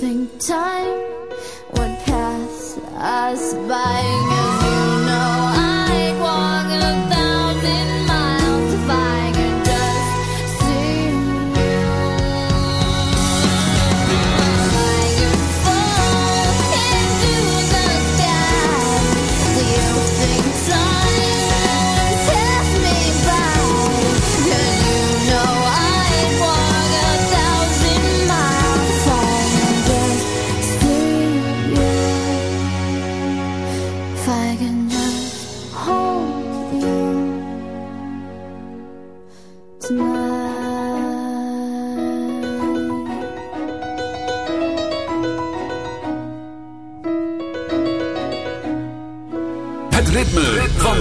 think time would pass us by?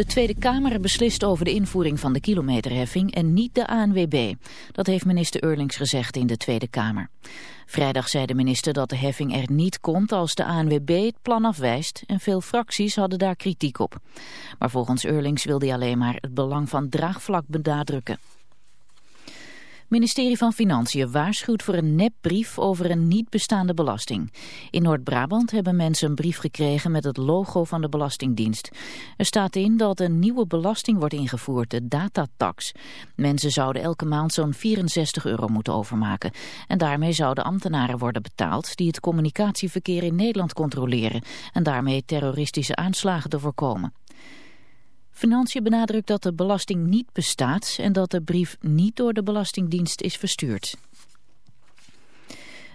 De Tweede Kamer beslist over de invoering van de kilometerheffing en niet de ANWB. Dat heeft minister Eurlings gezegd in de Tweede Kamer. Vrijdag zei de minister dat de heffing er niet komt als de ANWB het plan afwijst en veel fracties hadden daar kritiek op. Maar volgens Eurlings wilde hij alleen maar het belang van draagvlak benadrukken. Ministerie van Financiën waarschuwt voor een nepbrief over een niet bestaande belasting. In Noord-Brabant hebben mensen een brief gekregen met het logo van de Belastingdienst. Er staat in dat een nieuwe belasting wordt ingevoerd, de datatax. Mensen zouden elke maand zo'n 64 euro moeten overmaken. En daarmee zouden ambtenaren worden betaald die het communicatieverkeer in Nederland controleren. En daarmee terroristische aanslagen te voorkomen. Financiën benadrukt dat de belasting niet bestaat en dat de brief niet door de Belastingdienst is verstuurd.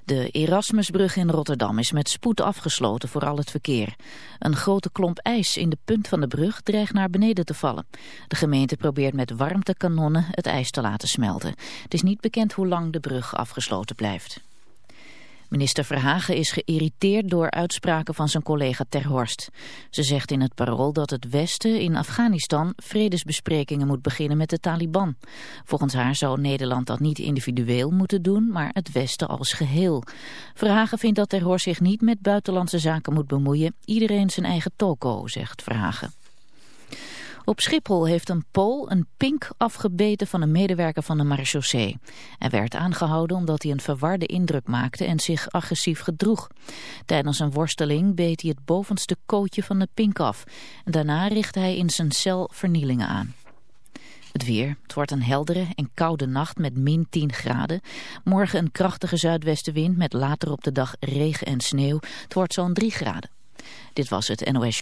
De Erasmusbrug in Rotterdam is met spoed afgesloten voor al het verkeer. Een grote klomp ijs in de punt van de brug dreigt naar beneden te vallen. De gemeente probeert met warmtekanonnen het ijs te laten smelten. Het is niet bekend hoe lang de brug afgesloten blijft. Minister Verhagen is geïrriteerd door uitspraken van zijn collega Ter Horst. Ze zegt in het parool dat het Westen in Afghanistan vredesbesprekingen moet beginnen met de Taliban. Volgens haar zou Nederland dat niet individueel moeten doen, maar het Westen als geheel. Verhagen vindt dat Ter Horst zich niet met buitenlandse zaken moet bemoeien. Iedereen zijn eigen toko, zegt Verhagen. Op Schiphol heeft een Pool een pink afgebeten van een medewerker van de marechaussee. Hij werd aangehouden omdat hij een verwarde indruk maakte en zich agressief gedroeg. Tijdens een worsteling beet hij het bovenste kootje van de pink af. Daarna richtte hij in zijn cel vernielingen aan. Het weer. Het wordt een heldere en koude nacht met min 10 graden. Morgen een krachtige zuidwestenwind met later op de dag regen en sneeuw. Het wordt zo'n 3 graden. Dit was het NOS.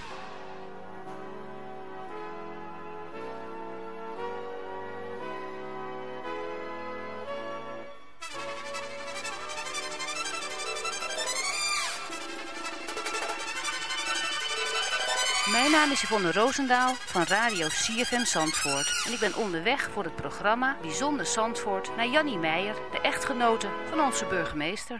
naam is Yvonne Roosendaal van Radio CFM Zandvoort. En ik ben onderweg voor het programma Bijzonder Zandvoort naar Jannie Meijer, de echtgenote van onze burgemeester.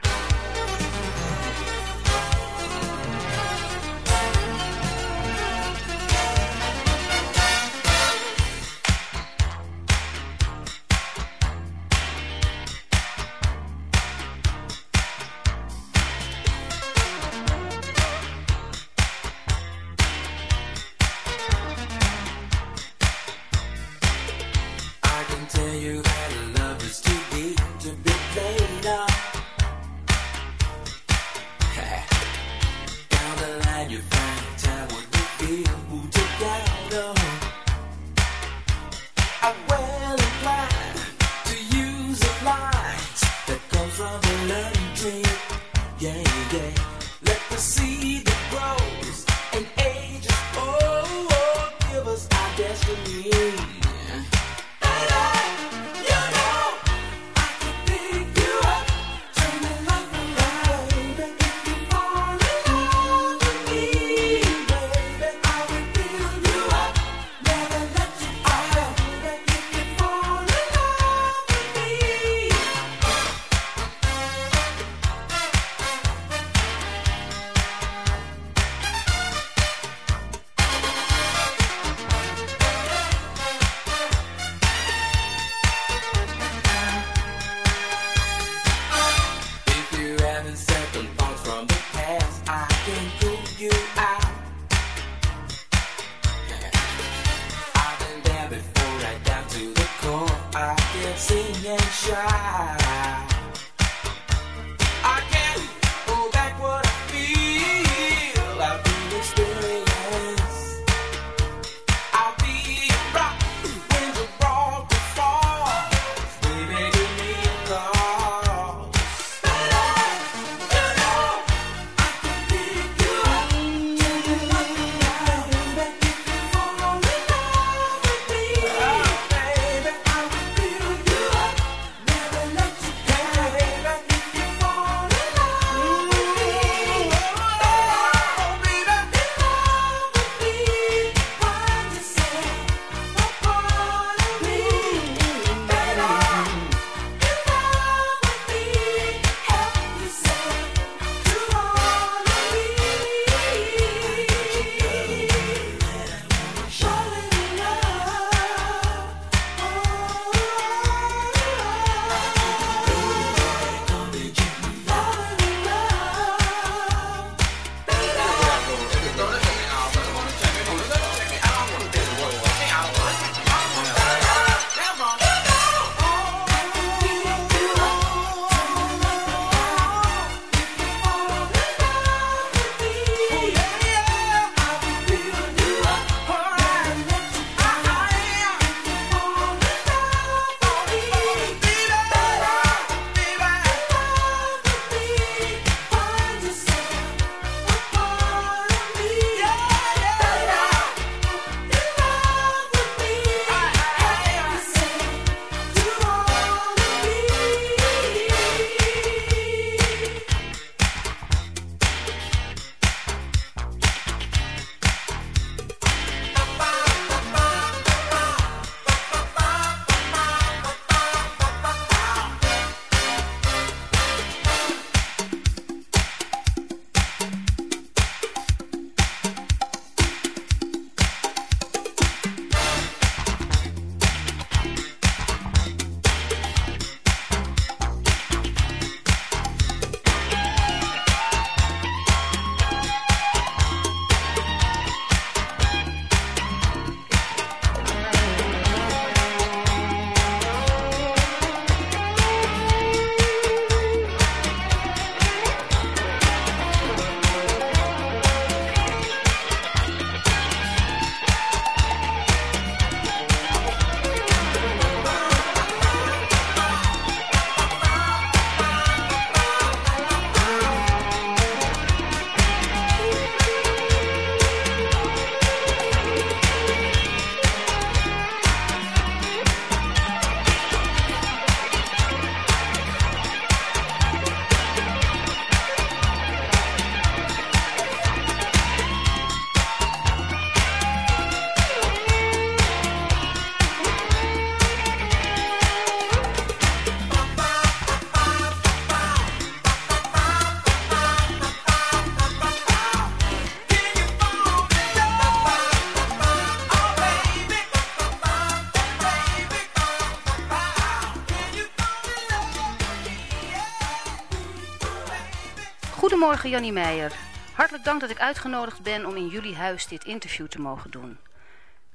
Goedemorgen Jannie Meijer. Hartelijk dank dat ik uitgenodigd ben om in jullie huis dit interview te mogen doen.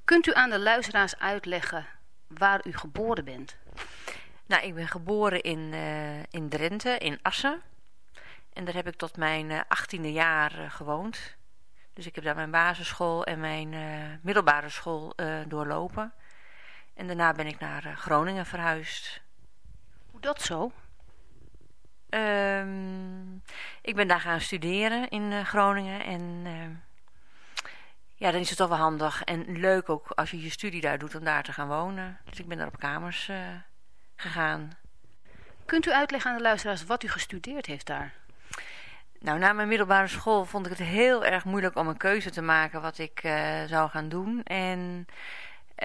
Kunt u aan de luisteraars uitleggen waar u geboren bent? Nou, ik ben geboren in, uh, in Drenthe, in Assen. En daar heb ik tot mijn uh, achttiende jaar uh, gewoond. Dus ik heb daar mijn basisschool en mijn middelbare school doorlopen. En daarna ben ik naar Groningen verhuisd. Hoe dat zo? Um, ik ben daar gaan studeren in Groningen. En ja, dan is het toch wel handig en leuk ook als je je studie daar doet om daar te gaan wonen. Dus ik ben daar op kamers gegaan. Kunt u uitleggen aan de luisteraars wat u gestudeerd heeft daar? Nou, na mijn middelbare school vond ik het heel erg moeilijk om een keuze te maken wat ik uh, zou gaan doen. En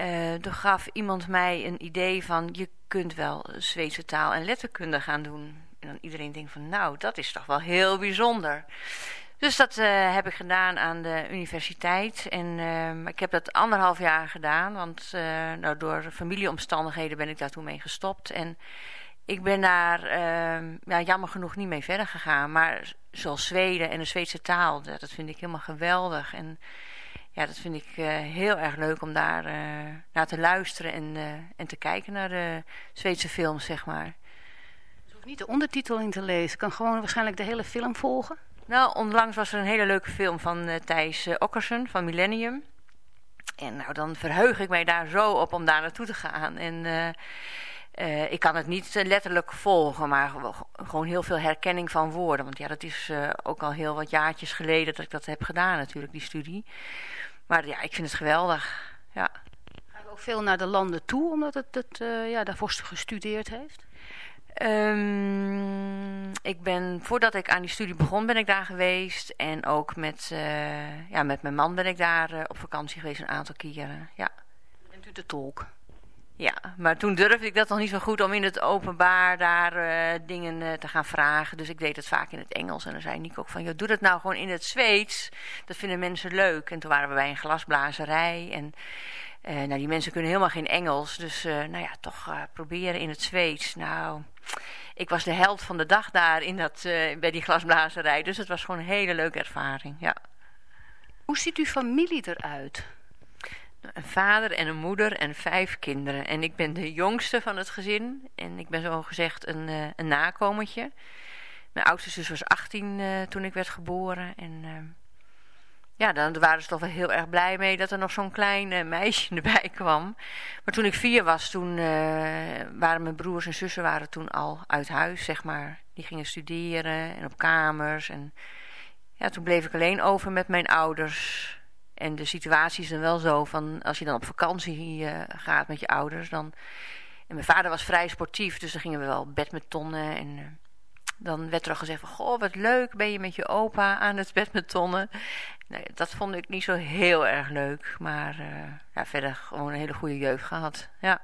uh, toen gaf iemand mij een idee van, je kunt wel Zweedse taal en letterkunde gaan doen. En dan iedereen denkt van, nou, dat is toch wel heel bijzonder. Dus dat uh, heb ik gedaan aan de universiteit. En uh, ik heb dat anderhalf jaar gedaan. Want uh, nou, door familieomstandigheden ben ik daar toen mee gestopt. En ik ben daar ehm, ja, jammer genoeg niet mee verder gegaan. Maar zoals Zweden en de Zweedse taal, dat, vind ik helemaal geweldig. En ja, dat vind ik heel erg leuk om daar naar te luisteren en, en te kijken naar de Zweedse films, zeg maar. Hoeft niet de ondertitel in te lezen. Ik kan gewoon waarschijnlijk de hele film volgen. Nou, onlangs was er een hele leuke film van uh, Thijs uh, Okkersen van Millennium. En nou, dan verheug ik mij daar zo op om daar naartoe te gaan. En uh, ik kan het niet letterlijk volgen, maar gewoon heel veel herkenning van woorden. Want ja, dat is ook al heel wat jaartjes geleden dat ik dat heb gedaan natuurlijk, die studie. Maar ja, ik vind het geweldig, ja. Ga je ook veel naar de landen toe, omdat het, het ja, daarvoor gestudeerd heeft? Um, ik ben, voordat ik aan die studie begon, ben ik daar geweest. En ook met, uh, ja, met mijn man ben ik daar uh, op vakantie geweest een aantal keren. Ja. Bent u de tolk? Ja, maar toen durfde ik dat nog niet zo goed om in het openbaar daar uh, dingen te gaan vragen. Dus ik deed het vaak in het Engels. En dan zei Nico ook van, joh, doe dat nou gewoon in het Zweeds. Dat vinden mensen leuk. En toen waren we bij een glasblazerij en... Nou, die mensen kunnen helemaal geen Engels. Dus nou ja, toch proberen in het Zweeds. Nou, ik was de held van de dag daar in dat, bij die glasblazerij. Dus het was gewoon een hele leuke ervaring, ja. Hoe ziet uw familie eruit? Een vader en een moeder en vijf kinderen. En ik ben de jongste van het gezin. En ik ben zo gezegd een, een nakomertje. Mijn oudste zus was 18 toen ik werd geboren. En ja, dan waren ze toch wel heel erg blij mee dat er nog zo'n klein uh, meisje erbij kwam. Maar toen ik vier was, toen uh, waren mijn broers en zussen waren toen al uit huis, zeg maar. Die gingen studeren en op kamers. En ja, toen bleef ik alleen over met mijn ouders. En de situatie is dan wel zo van, als je dan op vakantie uh, gaat met je ouders, dan... En mijn vader was vrij sportief, dus dan gingen we wel badmintonnen en dan werd er al gezegd van, goh, wat leuk, ben je met je opa aan het badmintonnen. Nee, dat vond ik niet zo heel erg leuk, maar uh, ja, verder gewoon een hele goede jeugd gehad, ja.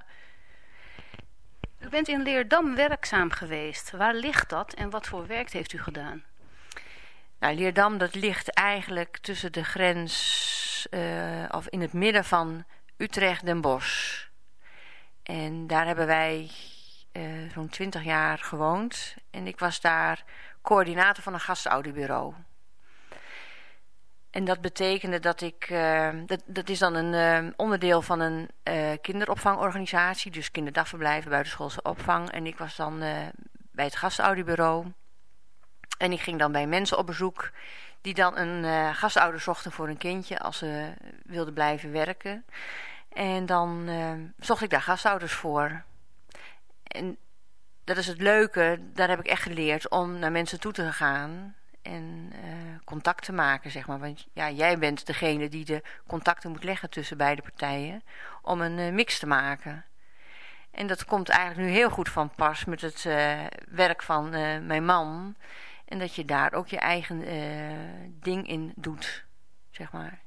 U bent in Leerdam werkzaam geweest. Waar ligt dat en wat voor werk heeft u gedaan? Nou, Leerdam, dat ligt eigenlijk tussen de grens, uh, of in het midden van Utrecht en Bosch. En daar hebben wij uh, zo'n twintig jaar gewoond. En ik was daar coördinator van een gastouderbureau. En dat betekende dat ik, uh, dat, dat is dan een uh, onderdeel van een kinderopvangorganisatie, dus kinderdagverblijven, buitenschoolse opvang. En ik was dan bij het gastouderbureau. En ik ging dan bij mensen op bezoek die dan een gastouder zochten voor een kindje als ze wilden blijven werken. En dan zocht ik daar gastouders voor. En dat is het leuke, daar heb ik echt geleerd om naar mensen toe te gaan en uh, contact te maken, zeg maar. Want ja, jij bent degene die de contacten moet leggen tussen beide partijen om een uh, mix te maken. En dat komt eigenlijk nu heel goed van pas met het uh, werk van mijn man. En dat je daar ook je eigen ding in doet, zeg maar.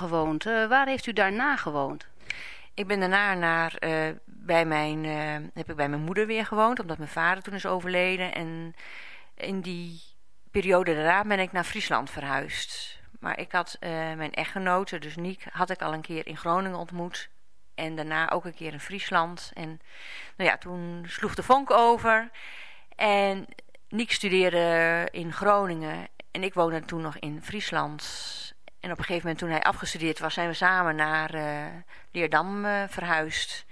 Gewoond. Eh, waar heeft u daarna gewoond? Ik ben daarna naar, eh, bij mijn, eh, heb ik bij mijn moeder weer gewoond, omdat mijn vader toen is overleden. En in die periode daarna ben ik naar Friesland verhuisd. Maar ik had eh, mijn echtgenote, dus Niek, had ik al een keer in Groningen ontmoet. En daarna ook een keer in Friesland. En nou ja, toen sloeg de vonk over. En Niek studeerde in Groningen. En ik woonde toen nog in Friesland. En op een gegeven moment toen hij afgestudeerd was, zijn we samen naar eh, Leerdam eh, verhuisd.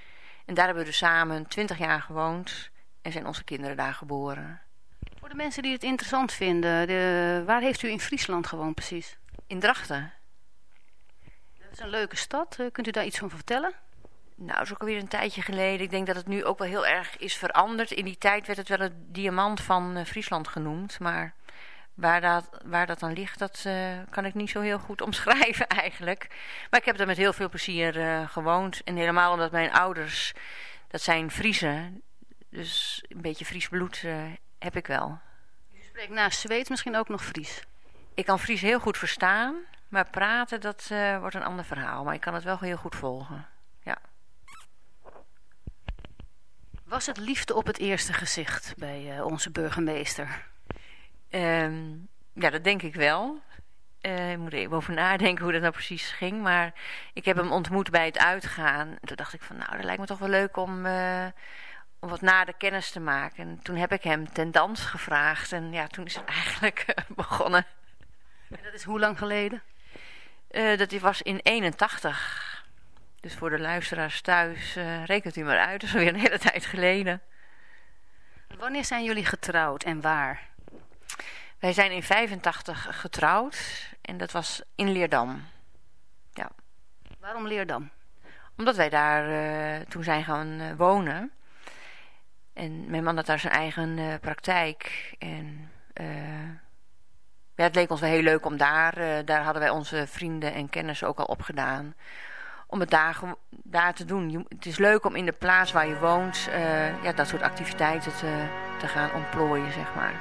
En daar hebben we dus samen 20 jaar gewoond. En zijn onze kinderen daar geboren. Voor de mensen die het interessant vinden, de, waar heeft u in Friesland gewoond precies? In Drachten. Dat is een leuke stad. Eh, kunt u daar iets van vertellen? Nou, dat is ook alweer een tijdje geleden. Ik denk dat het nu ook wel heel erg is veranderd. In die tijd werd het wel het diamant van Friesland genoemd. Maar waar dat, waar dat dan ligt, dat eh, kan ik niet zo heel goed omschrijven eigenlijk. Maar ik heb daar met heel veel plezier eh, gewoond. En helemaal omdat mijn ouders, dat zijn Friesen. Dus een beetje Fries bloed eh, heb ik wel. U spreekt naast Zweeds misschien ook nog Fries. Ik kan Fries heel goed verstaan. Maar praten, dat wordt een ander verhaal. Maar ik kan het wel heel goed volgen. Ja. Was het liefde op het eerste gezicht bij onze burgemeester? Ehm, ja, dat denk ik wel. Eh, ik moet er even over nadenken hoe dat nou precies ging. Maar ik heb hem ontmoet bij het uitgaan. En toen dacht ik van, nou, dat lijkt me toch wel leuk om, eh, om wat nader kennis te maken. En toen heb ik hem ten dans gevraagd. En ja, toen is het eigenlijk begonnen. En dat is hoe lang geleden? Eh, dat was in 81. Dus voor de luisteraars thuis, rekent u maar uit. Dat is alweer een hele tijd geleden. Wanneer zijn jullie getrouwd en waar? Wij zijn in 85 getrouwd. En dat was in Leerdam. Ja. Waarom Leerdam? Omdat wij daar eh, toen zijn gaan eh, wonen. En mijn man had daar zijn eigen eh, praktijk. En eh, ja, het leek ons wel heel leuk om daar... eh, daar hadden wij onze vrienden en kennissen ook al opgedaan. Om het daar, daar te doen. Je- het is leuk om in de plaats waar je woont... eh, ja, dat soort activiteiten te, te gaan ontplooien, zeg maar.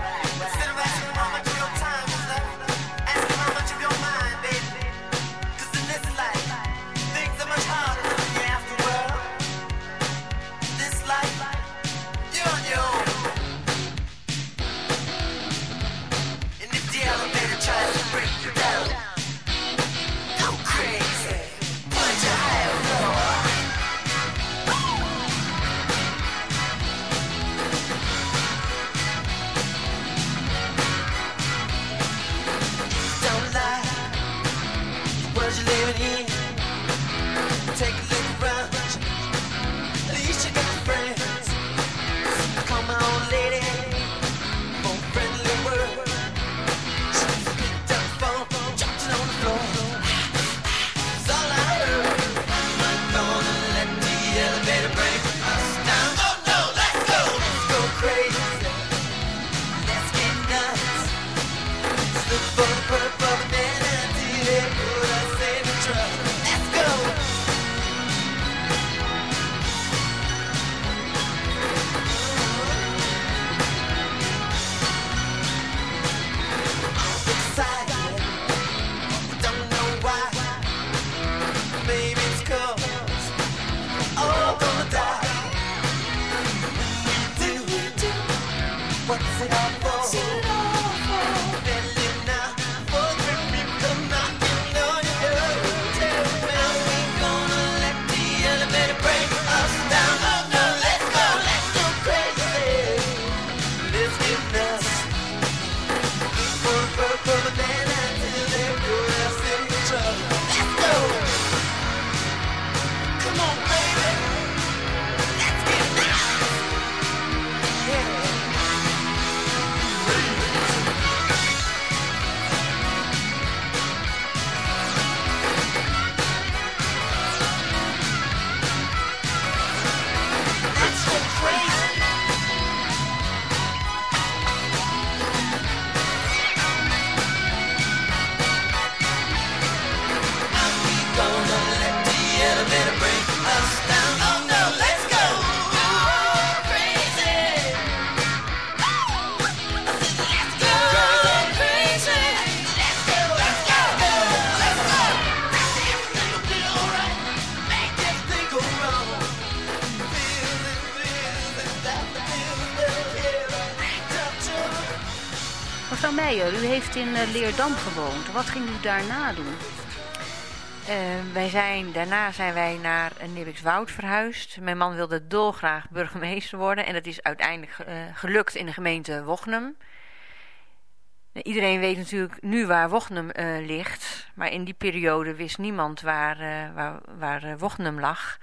Mevrouw Meijer, u heeft in eh, Leerdam gewoond. Wat ging u daarna doen? Eh, wij zijn, daarna zijn wij naar uh, Nibbikswoud verhuisd. Mijn man wilde dolgraag burgemeester worden. En dat is uiteindelijk eh, gelukt in de gemeente Wochnum. Nou, Iedereen weet natuurlijk nu waar Wochnum eh, ligt. Maar in die periode wist niemand waar, eh, waar, waar eh, Wochnum lag.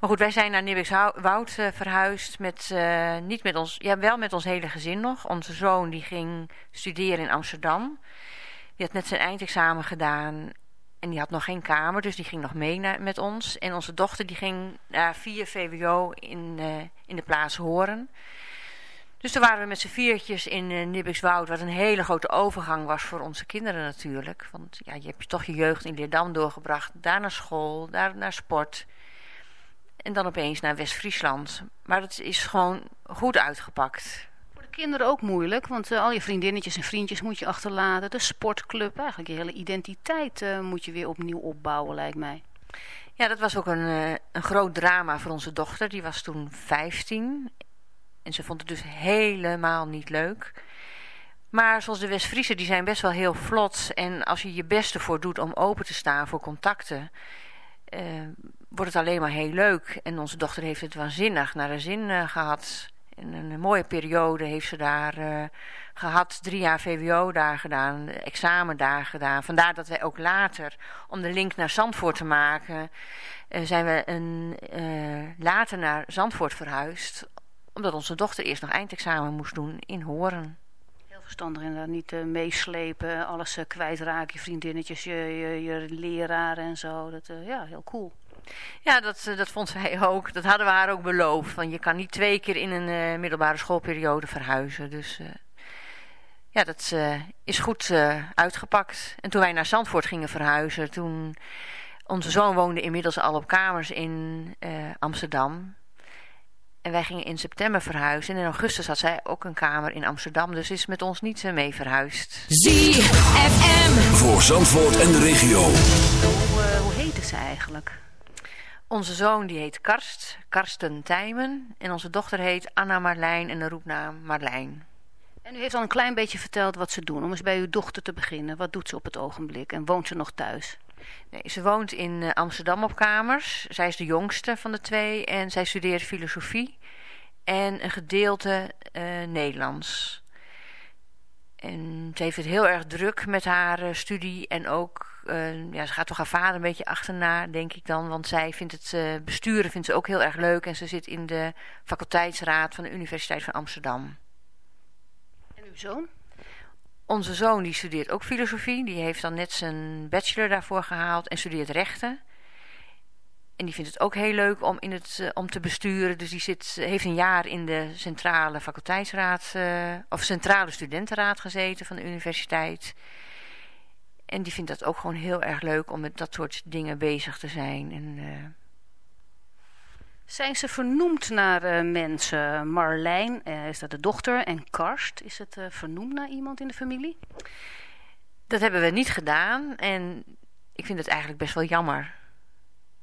Maar goed, wij zijn naar Nibbikswoud verhuisd. Met, niet met ons, ja, wel met ons hele gezin nog. Onze zoon die ging studeren in Amsterdam. Die had net zijn eindexamen gedaan. En die had nog geen kamer, dus die ging nog mee naar, met ons. En onze dochter die ging naar 4 VWO in, in de plaats Horen. Dus toen waren we met z'n viertjes in uh, Nibbikswoud, wat een hele grote overgang was voor onze kinderen natuurlijk. Want ja, je hebt toch je jeugd in Leerdam doorgebracht, daar naar school, daar naar sport. En dan opeens naar West-Friesland. Maar dat is gewoon goed uitgepakt. Voor de kinderen ook moeilijk, want eh, al je vriendinnetjes en vriendjes moet je achterlaten. De sportclub, eigenlijk je hele identiteit eh, moet je weer opnieuw opbouwen, lijkt mij. Ja, dat was ook een, eh, een groot drama voor onze dochter. Die was toen 15. En ze vond het dus helemaal niet leuk. Maar zoals de West-Friesen, die zijn best wel heel vlot. En als je je best ervoor doet om open te staan voor contacten... eh, wordt het alleen maar heel leuk. En onze dochter heeft het waanzinnig naar de zin eh, gehad. En een mooie periode heeft ze daar eh, gehad. Drie jaar VWO daar gedaan, examen daar gedaan. Vandaar dat wij ook later, om de link naar Zandvoort te maken... zijn we een, later naar Zandvoort verhuisd. Omdat onze dochter eerst nog eindexamen moest doen in Horen. Heel verstandig inderdaad, niet eh, meeslepen, alles eh, kwijtraken, je vriendinnetjes, je, je, je leraar en zo. Dat, eh, ja, heel cool. Ja, dat, dat vond zij ook. Dat hadden we haar ook beloofd. Van je kan niet twee keer in een middelbare schoolperiode verhuizen. Dus ja, dat is goed uitgepakt. En toen wij naar Zandvoort gingen verhuizen, toen Onze zoon woonde inmiddels al op kamers in Amsterdam. En wij gingen in september verhuizen. En in augustus had zij ook een kamer in Amsterdam. Dus is met ons niet mee verhuisd. ZFM. Voor Zandvoort en de regio. Hoe, eh, hoe heette ze eigenlijk? Onze zoon die heet Karst, Karsten Tijmen. En onze dochter heet Anna Marlijn en de roepnaam Marlijn. En u heeft al een klein beetje verteld wat ze doen. Om eens bij uw dochter te beginnen. Wat doet ze op het ogenblik? En woont ze nog thuis? Nee, ze woont in eh, Amsterdam op kamers. Zij is de jongste van de twee en zij studeert filosofie en een gedeelte eh, Nederlands. En ze heeft het heel erg druk met haar eh, studie en ook, ja, ze gaat toch haar vader een beetje achterna, denk ik dan. Want zij vindt het besturen vindt ze ook heel erg leuk en ze zit in de faculteitsraad van de Universiteit van Amsterdam. En uw zoon? Onze zoon die studeert ook filosofie. Die heeft dan net zijn bachelor daarvoor gehaald en studeert rechten. En die vindt het ook heel leuk om, in het, eh, om te besturen. Dus die zit, heeft een jaar in de centrale faculteitsraad eh, of centrale studentenraad gezeten van de universiteit. En die vindt dat ook gewoon heel erg leuk om met dat soort dingen bezig te zijn. En, eh, Zijn ze vernoemd naar eh, mensen? Marlijn, eh, is dat de dochter? En Karst, is het eh, vernoemd naar iemand in de familie? Dat hebben we niet gedaan en ik vind het eigenlijk best wel jammer.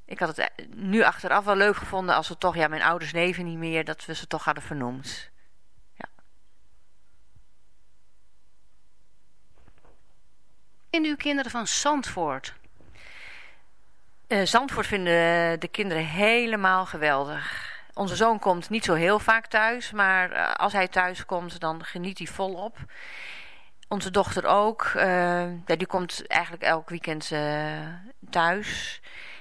Ik had het nu achteraf wel leuk gevonden als we toch, ja, mijn ouders leven niet meer, dat we ze toch hadden vernoemd. En uw kinderen van Zandvoort? Eh, Zandvoort vinden de kinderen helemaal geweldig. Onze zoon komt niet zo heel vaak thuis, maar eh, als hij thuis komt, dan geniet hij volop. Onze dochter ook. eh, ja, die komt eigenlijk elk weekend thuis.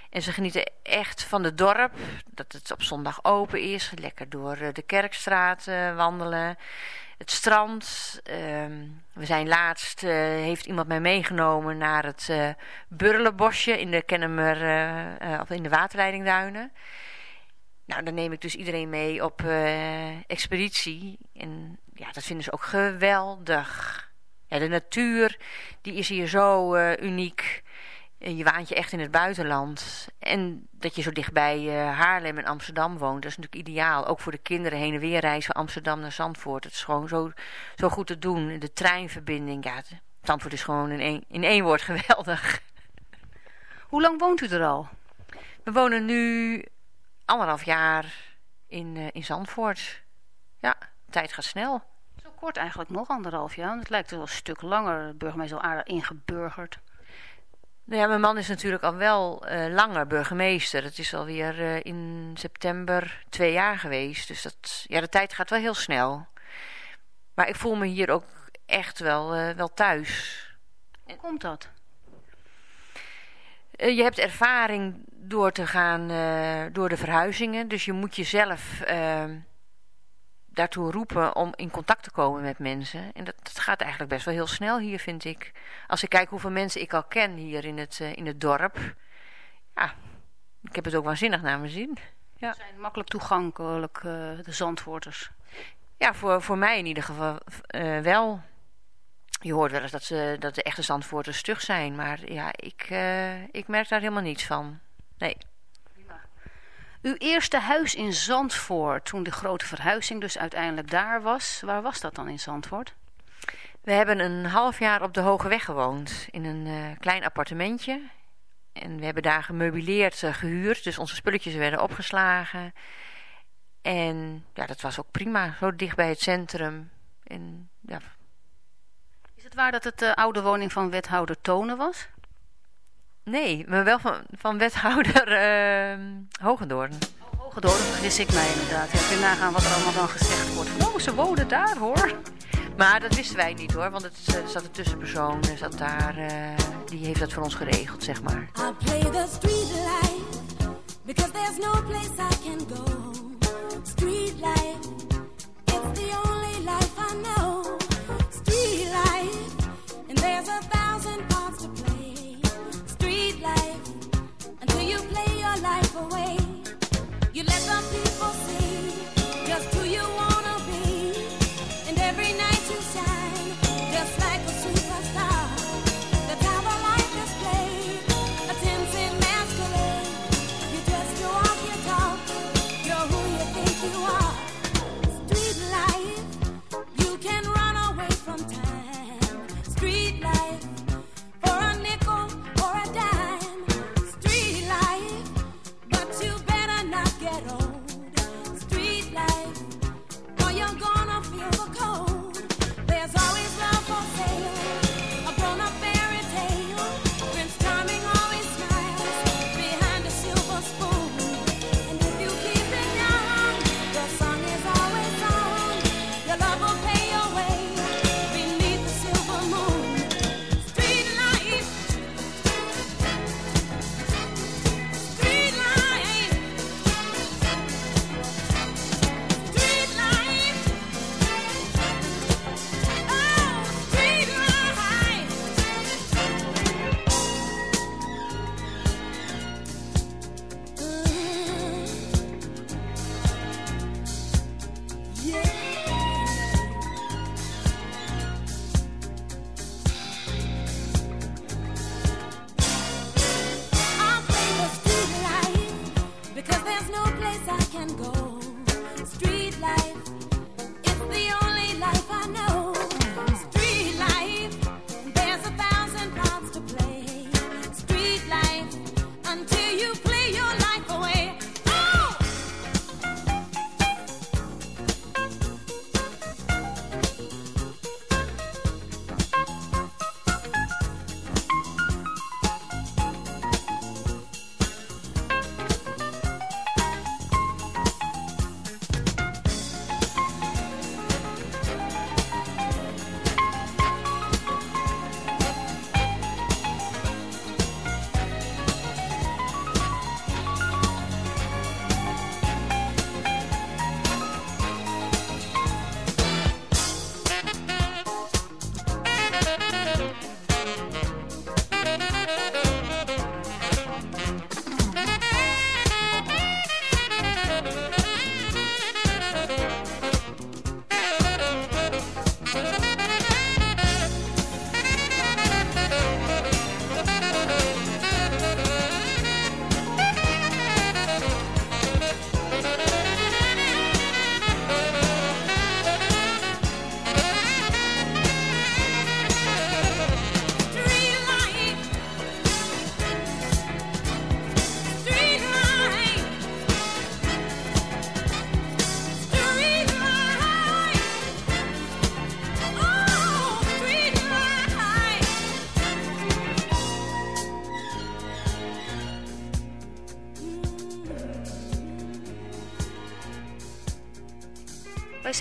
En ze genieten echt van het dorp. Dat het op zondag open is. Lekker door de kerkstraat wandelen. Het strand. Ehm, we zijn laatst, eh, heeft iemand mij meegenomen naar het eh Burlerbosje in de Kennemer, eh, of in de waterleidingduinen. Nou, dan neem ik dus iedereen mee op expeditie. En ja, dat vinden ze ook geweldig. De natuur, die is hier zo uniek. En je waant je echt in het buitenland. En dat je zo dichtbij eh, Haarlem en Amsterdam woont, dat is natuurlijk ideaal. Ook voor de kinderen heen en weer reizen van Amsterdam naar Zandvoort. Het is gewoon zo, zo goed te doen. De treinverbinding, ja, Zandvoort is gewoon in één, in één woord geweldig. Hoe lang woont u er al? We wonen nu anderhalf jaar in, eh, in Zandvoort. Ja, de tijd gaat snel. Zo kort eigenlijk nog, anderhalf jaar. Het lijkt wel een stuk langer. De burgemeester is al aardig ingeburgerd. Nou ja, mijn man is natuurlijk al wel eh, langer burgemeester. Het is alweer eh in september twee jaar geweest. Dus dat, ja, de tijd gaat wel heel snel. Maar ik voel me hier ook echt wel, eh, wel thuis. Hoe komt dat? Je hebt ervaring door te gaan door de verhuizingen. Dus je moet jezelf daartoe roepen om in contact te komen met mensen. En dat, dat gaat eigenlijk best wel heel snel hier, vind ik. Als ik kijk hoeveel mensen ik al ken hier in het, eh, in het dorp. Ja, ik heb het ook waanzinnig naar mijn zin. Ja. Ze zijn makkelijk toegankelijk, eh, de Zandvoorters. Ja, voor, voor mij in ieder geval eh, wel. Je hoort wel eens dat, ze, dat de echte Zandvoorters stug zijn. Maar ja, ik, ik merk daar helemaal niets van. Nee. Uw eerste huis in Zandvoort, toen de grote verhuizing dus uiteindelijk daar was. Waar was dat dan in Zandvoort? We hebben een half jaar op de Hoge Weg gewoond. In een eh, klein appartementje. En we hebben daar gemeubileerd eh, gehuurd. Dus onze spulletjes werden opgeslagen. En ja, dat was ook prima. Zo dicht bij het centrum. En ja, Is het waar dat het de oude woning van wethouder Tonen was? Nee, maar wel van, van wethouder eh Hogendoorn. Hogedoorn, vergis ik mij inderdaad. Ja, kun je nagaan wat er allemaal dan gezegd wordt. Van, oh, ze wonen daar hoor. Maar dat wisten wij niet hoor. Want het eh, zat een tussenpersoon. er Zat daar, eh, die heeft dat voor ons geregeld, zeg maar. I play the street life because there's no place I can go. Street life, it's the only life I know. You let them people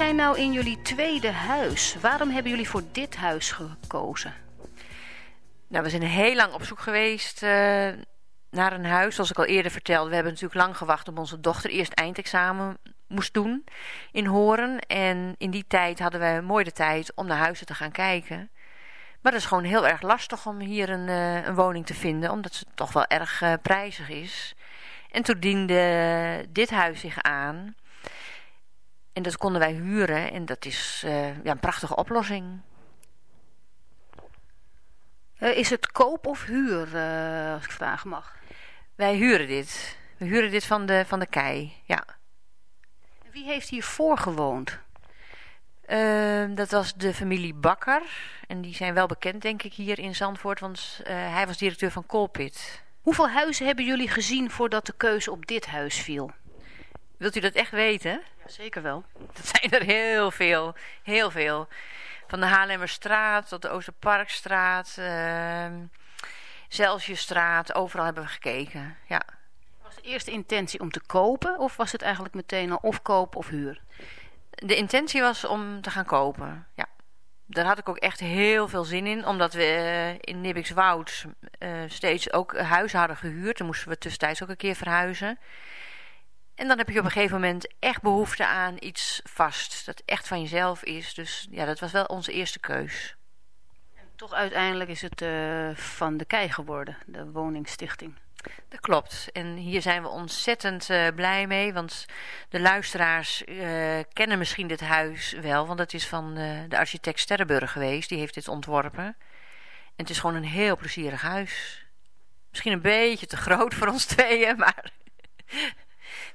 zijn nou in jullie tweede huis. Waarom hebben jullie voor dit huis gekozen? Nou, we zijn heel lang op zoek geweest eh, naar een huis. Zoals ik al eerder vertelde, we hebben natuurlijk lang gewacht op onze dochter eerst eindexamen moest doen in Horen. En in die tijd hadden we mooi de tijd om naar huizen te gaan kijken. Maar het is gewoon heel erg lastig om hier een, eh, een woning te vinden, omdat ze toch wel erg eh, prijzig is. En toen diende dit huis zich aan. En dat konden wij huren en dat is eh, ja, een prachtige oplossing. Eh, is het koop of huur, eh, als ik vragen mag? Wij huren dit. We huren dit van de, van de kei, ja. En Wie heeft hiervoor gewoond? Ehm, dat was de familie Bakker. En die zijn wel bekend, denk ik, hier in Zandvoort. Want hij was directeur van Colpit. Hoeveel huizen hebben jullie gezien voordat de keuze op dit huis viel? Wilt u dat echt weten? Ja, zeker wel. Dat zijn er heel veel. Heel veel. Van de Haarlemmerstraat tot de Oosterparkstraat. Zelsiusstraat. Overal hebben we gekeken. Ja. Was de eerste intentie om te kopen of was het eigenlijk meteen al of koop of huur? De intentie was om te gaan kopen. Ja. Daar had ik ook echt heel veel zin in. Omdat we eh, in Nibbikswoud eh steeds ook huizen hadden gehuurd. Dan moesten we tussentijds ook een keer verhuizen. En dan heb je op een gegeven moment echt behoefte aan iets vast. Dat echt van jezelf is. Dus ja, dat was wel onze eerste keus. Toch uiteindelijk is het eh, van de Kei geworden, de woningstichting. Dat klopt. En hier zijn we ontzettend eh, blij mee. Want de luisteraars eh, kennen misschien dit huis wel. Want het is van de architect Sterrenburg geweest. Die heeft dit ontworpen. En het is gewoon een heel plezierig huis. Misschien een beetje te groot voor ons tweeën. Maar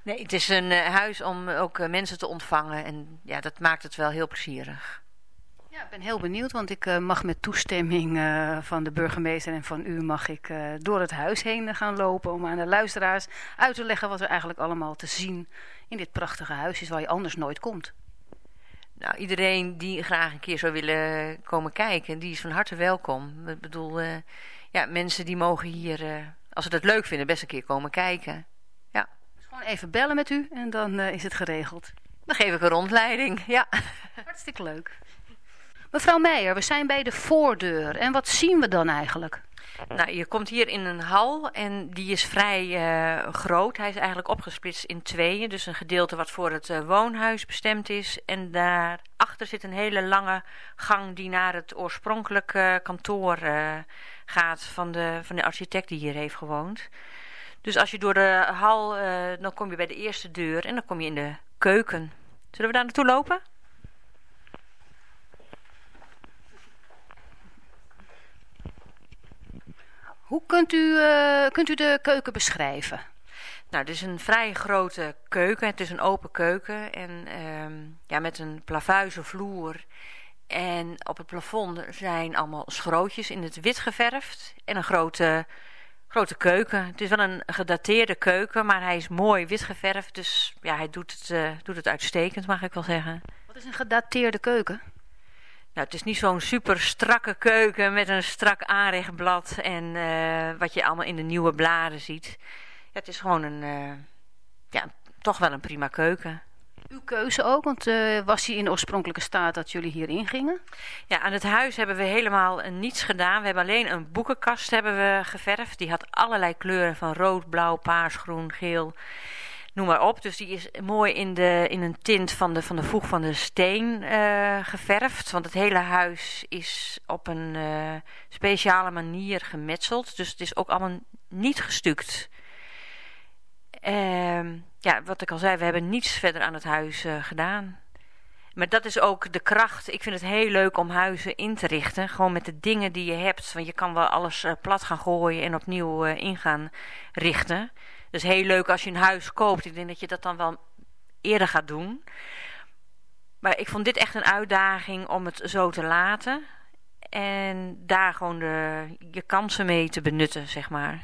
nee, het is een eh, huis om ook eh, mensen te ontvangen. En ja, dat maakt het wel heel plezierig. Ja, ik ben heel benieuwd, want ik eh, mag met toestemming van de burgemeester en van u mag ik door het huis heen gaan lopen om aan de luisteraars uit te leggen wat er eigenlijk allemaal te zien in dit prachtige huis is waar je anders nooit komt. Nou, iedereen die graag een keer zou willen komen kijken, die is van harte welkom. Ik bedoel, ja, mensen die mogen hier, als ze dat leuk vinden, best een keer komen kijken. Gewoon even bellen met u en dan eh, is het geregeld. Dan geef ik een rondleiding, ja. Hartstikke leuk. Mevrouw Meijer, we zijn bij de voordeur. En wat zien we dan eigenlijk? Nou, je komt hier in een hal en die is vrij eh, groot. Hij is eigenlijk opgesplitst in tweeën. Dus een gedeelte wat voor het eh, woonhuis bestemd is. En daarachter zit een hele lange gang die naar het oorspronkelijke kantoor gaat van de, van de architect die hier heeft gewoond. Dus als je door de hal, eh, dan kom je bij de eerste deur en dan kom je in de keuken. Zullen we daar naartoe lopen? Hoe kunt u, eh, kunt u de keuken beschrijven? Nou, het is een vrij grote keuken. Het is een open keuken en ehm, ja, met een plavuizen vloer. En op het plafond zijn allemaal schrootjes in het wit geverfd. En een grote, grote keuken. Het is wel een gedateerde keuken, maar hij is mooi wit geverfd. Dus ja, hij doet het, eh, doet het uitstekend, mag ik wel zeggen. Wat is een gedateerde keuken? Nou, het is niet zo'n super strakke keuken met een strak aanrechtblad en eh, wat je allemaal in de nieuwe bladen ziet. Ja, het is gewoon een, eh, ja, toch wel een prima keuken. Uw keuze ook, want eh, was hij in de oorspronkelijke staat dat jullie hier ingingen? Ja, aan het huis hebben we helemaal eh, niets gedaan. We hebben alleen een boekenkast hebben we geverfd. Die had allerlei kleuren van rood, blauw, paars, groen, geel, noem maar op. Dus die is mooi in, de, in een tint van de, van de voeg van de steen eh, geverfd. Want het hele huis is op een speciale manier gemetseld. Dus het is ook allemaal niet gestuukt. Ehm, ja, wat ik al zei, we hebben niets verder aan het huis eh, gedaan. Maar dat is ook de kracht. Ik vind het heel leuk om huizen in te richten. Gewoon met de dingen die je hebt. Want je kan wel alles eh, plat gaan gooien en opnieuw eh, in gaan richten. Dus heel leuk als je een huis koopt. Ik denk dat je dat dan wel eerder gaat doen. Maar ik vond dit echt een uitdaging om het zo te laten. En daar gewoon de, je kansen mee te benutten, zeg maar.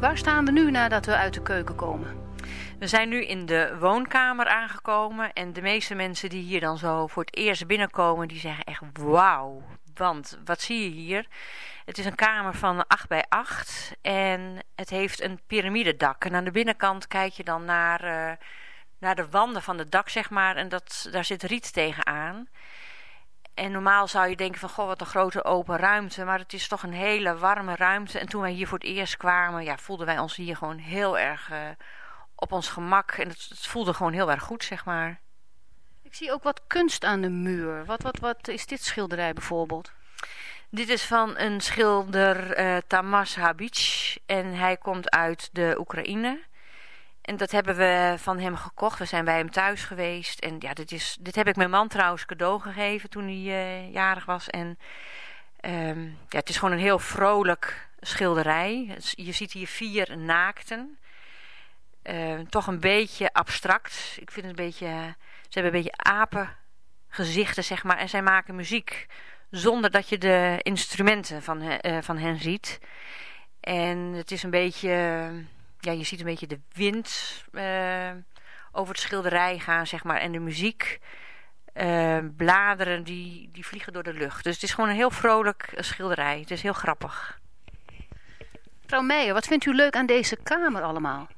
Waar staan we nu nadat we uit de keuken komen? We zijn nu in de woonkamer aangekomen en de meeste mensen die hier dan zo voor het eerst binnenkomen, die zeggen echt wauw. Want wat zie je hier? Het is een kamer van 8 bij 8 en het heeft een piramidedak. En aan de binnenkant kijk je dan naar, eh, naar de wanden van het dak, zeg maar, en dat, daar zit riet tegenaan. En normaal zou je denken van, goh, wat een grote open ruimte. Maar het is toch een hele warme ruimte. En toen wij hier voor het eerst kwamen, ja, voelden wij ons hier gewoon heel erg eh, op ons gemak. En het, het voelde gewoon heel erg goed, zeg maar. Ik zie ook wat kunst aan de muur. Wat, wat, wat is dit schilderij bijvoorbeeld? Dit is van een schilder eh, Tamas Habic. En hij komt uit de Oekraïne. En dat hebben we van hem gekocht. We zijn bij hem thuis geweest. En ja, dit, is, dit heb ik mijn man trouwens cadeau gegeven toen hij eh, jarig was. En ehm, ja, het is gewoon een heel vrolijk schilderij. Je ziet hier vier naakten. Eh, toch een beetje abstract. Ik vind het een beetje... Ze hebben een beetje apengezichten, zeg maar. En zij maken muziek zonder dat je de instrumenten van, eh, van hen ziet. En het is een beetje... Ja, je ziet een beetje de wind eh, over het schilderij gaan, zeg maar. En de muziek. bladeren die, die vliegen door de lucht. Dus het is gewoon een heel vrolijk schilderij. Het is heel grappig. Mevrouw Meijer, wat vindt u leuk aan deze kamer allemaal?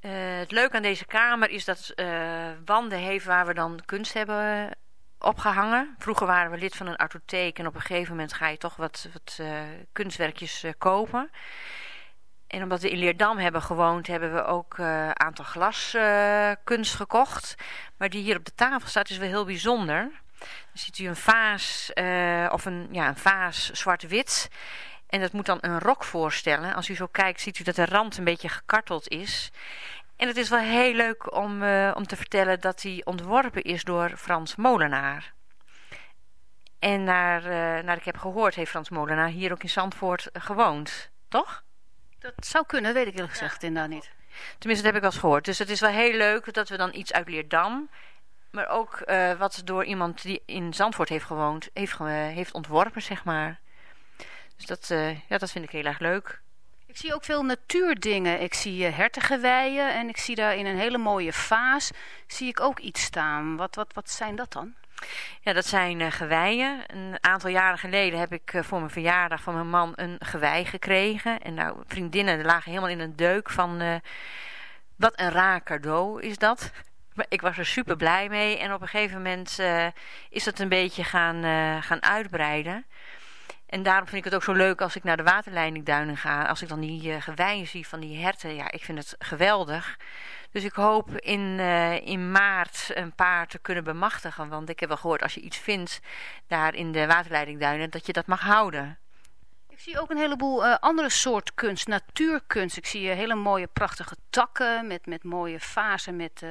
Eh, het leuke aan deze kamer is dat eh wanden heeft waar we dan kunst hebben opgehangen. Vroeger waren we lid van een artotheek en op een gegeven moment ga je toch wat, wat eh, kunstwerkjes kopen. En omdat we in Leerdam hebben gewoond, hebben we ook een aantal glaskunst gekocht. Maar die hier op de tafel staat is wel heel bijzonder. Dan ziet u een vaas, of een, ja, een vaas zwart-wit. En dat moet dan een rok voorstellen. Als u zo kijkt, ziet u dat de rand een beetje gekarteld is. En het is wel heel leuk om, eh, om te vertellen dat die ontworpen is door Frans Molenaar. En naar, eh, naar ik heb gehoord, heeft Frans Molenaar hier ook in Zandvoort eh, gewoond. Toch? Dat zou kunnen, weet ik eerlijk gezegd inderdaad niet. Tenminste, dat heb ik wel eens gehoord. Dus het is wel heel leuk dat we dan iets uit Leerdam Maar ook wat door iemand die in Zandvoort heeft gewoond, heeft, heeft ontworpen, zeg maar. Dus dat, eh, ja, dat vind ik heel erg leuk. Ik zie ook veel natuurdingen. Ik zie uh, hertengeweien en ik zie daar in een hele mooie vaas zie ik ook iets staan. Wat, wat, wat zijn dat dan? Ja, dat zijn eh, geweien. Een aantal jaren geleden heb ik eh, voor mijn verjaardag van mijn man een gewei gekregen. En nou, vriendinnen lagen helemaal in een deuk van... eh, wat een raar cadeau is dat. Maar ik was er super blij mee. En op een gegeven moment eh, is het een beetje gaan, eh, gaan uitbreiden. En daarom vind ik het ook zo leuk als ik naar de waterleidingduinen ga. Als ik dan die uh, zie van die herten. Ja, ik vind het geweldig. Dus ik hoop in, uh, in maart een paar te kunnen bemachtigen. Want ik heb wel gehoord als je iets vindt daar in de waterleidingduinen. Dat je dat mag houden. Ik zie ook een heleboel uh, andere soort kunst, natuurkunst. Ik zie hele mooie prachtige takken met, met mooie vazen met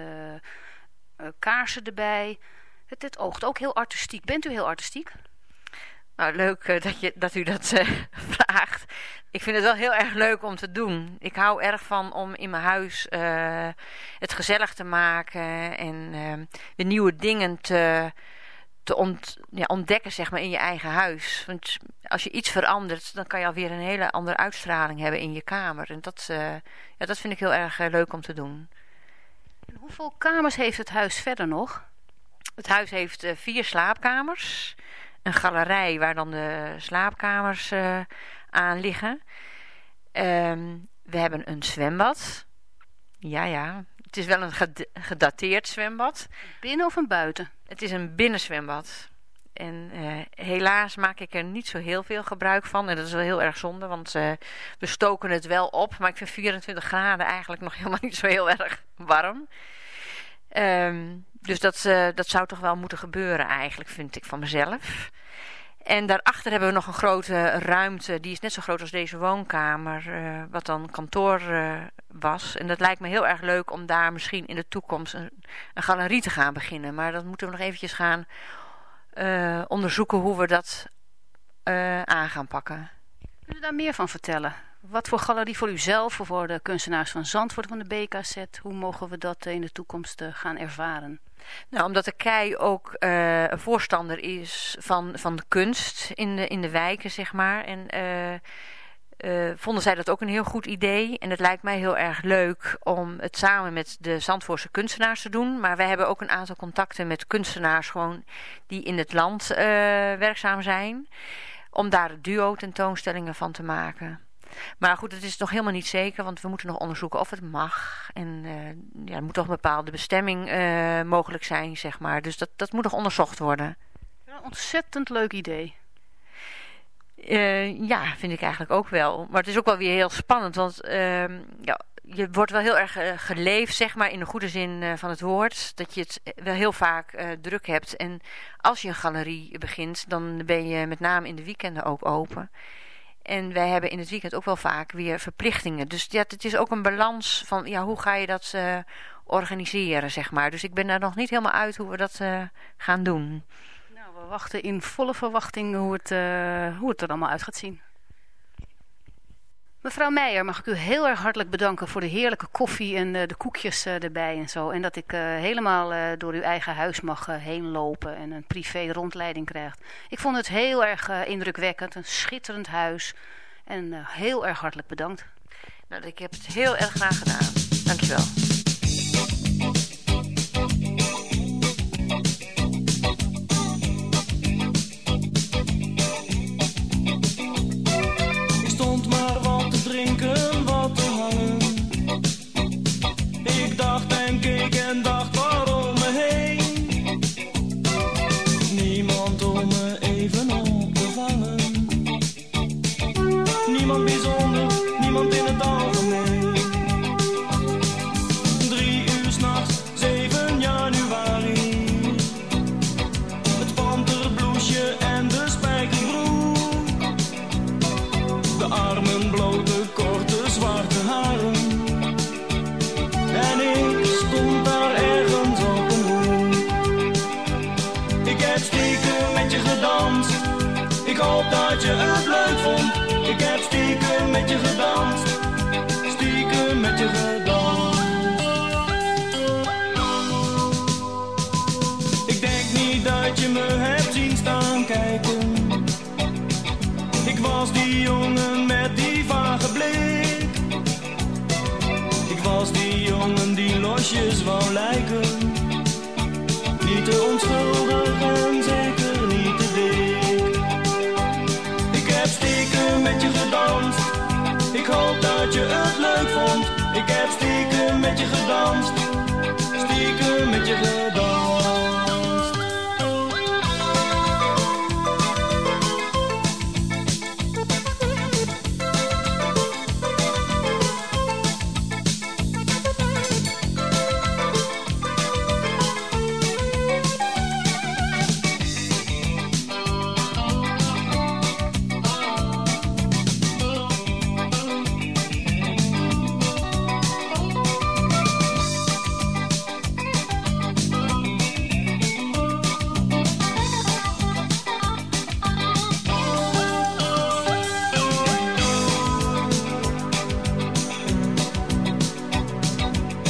kaarsen erbij. Het, het oogt ook heel artistiek. Bent u heel artistiek? Nou, leuk uh, dat, je, dat u dat uh, vraagt. Ik vind het wel heel erg leuk om te doen. Ik hou erg van om in mijn huis uh, het gezellig te maken en de nieuwe dingen te, te ont, ja, ontdekken zeg maar, in je eigen huis. Want als je iets verandert, dan kan je alweer een hele andere uitstraling hebben in je kamer. En dat, ja, dat vind ik heel erg leuk om te doen. En hoeveel kamers heeft het huis verder nog? Het huis heeft vier slaapkamers een galerij waar dan de slaapkamers uh, aan liggen. Um, we hebben een zwembad. Ja, ja. Het is wel een gedateerd zwembad. Binnen of een buiten? Het is een binnenzwembad. En uh, helaas maak ik er niet zo heel veel gebruik van. En dat is wel heel erg zonde, want uh, we stoken het wel op. Maar ik vind 24 graden eigenlijk nog helemaal niet zo heel erg warm. Um, dus dat, uh, dat zou toch wel moeten gebeuren eigenlijk, vind ik van mezelf. En daarachter hebben we nog een grote ruimte. Die is net zo groot als deze woonkamer. Uh, wat dan kantoor uh, was. En dat lijkt me heel erg leuk om daar misschien in de toekomst een, een galerie te gaan beginnen. Maar dat moeten we nog eventjes gaan onderzoeken hoe we dat aan gaan pakken. Kun je daar meer van vertellen? Wat voor galerie voor uzelf of voor de kunstenaars van Zandvoort van de BKZ? Hoe mogen we dat in de toekomst gaan ervaren? Nou, omdat de KEI ook uh, een voorstander is van, van de kunst in de, in de wijken, zeg maar. En uh, vonden zij dat ook een heel goed idee. En het lijkt mij heel erg leuk om het samen met de Zandvoortse kunstenaars te doen. Maar wij hebben ook een aantal contacten met kunstenaars gewoon die in het land werkzaam zijn. Om daar duo tentoonstellingen van te maken. Maar goed, het is nog helemaal niet zeker, want we moeten nog onderzoeken of het mag. En uh, ja, er moet toch een bepaalde bestemming uh, mogelijk zijn, zeg maar. Dus dat, dat moet nog onderzocht worden. Ja, ontzettend leuk idee. Uh, ja, vind ik eigenlijk ook wel. Maar het is ook wel weer heel spannend, want ehm, ja, je wordt wel heel erg geleefd, zeg maar, in de goede zin van het woord. Dat je het wel heel vaak druk hebt. En als je een galerie begint, dan ben je met name in de weekenden ook open. En wij hebben in het weekend ook wel vaak weer verplichtingen. Dus ja, het is ook een balans van ja, hoe ga je dat uh, organiseren, zeg maar. Dus ik ben daar nog niet helemaal uit hoe we dat gaan doen. Nou, we wachten in volle verwachting hoe het, hoe het er allemaal uit gaat zien. Mevrouw Meijer, mag ik u heel erg hartelijk bedanken voor de heerlijke koffie en uh, de koekjes uh, erbij en zo. En dat ik uh, helemaal door uw eigen huis mag heen lopen en een privé rondleiding krijg. Ik vond het heel erg indrukwekkend, een schitterend huis. En heel erg hartelijk bedankt. Nou, ik heb het heel erg graag gedaan. Dankjewel. En dacht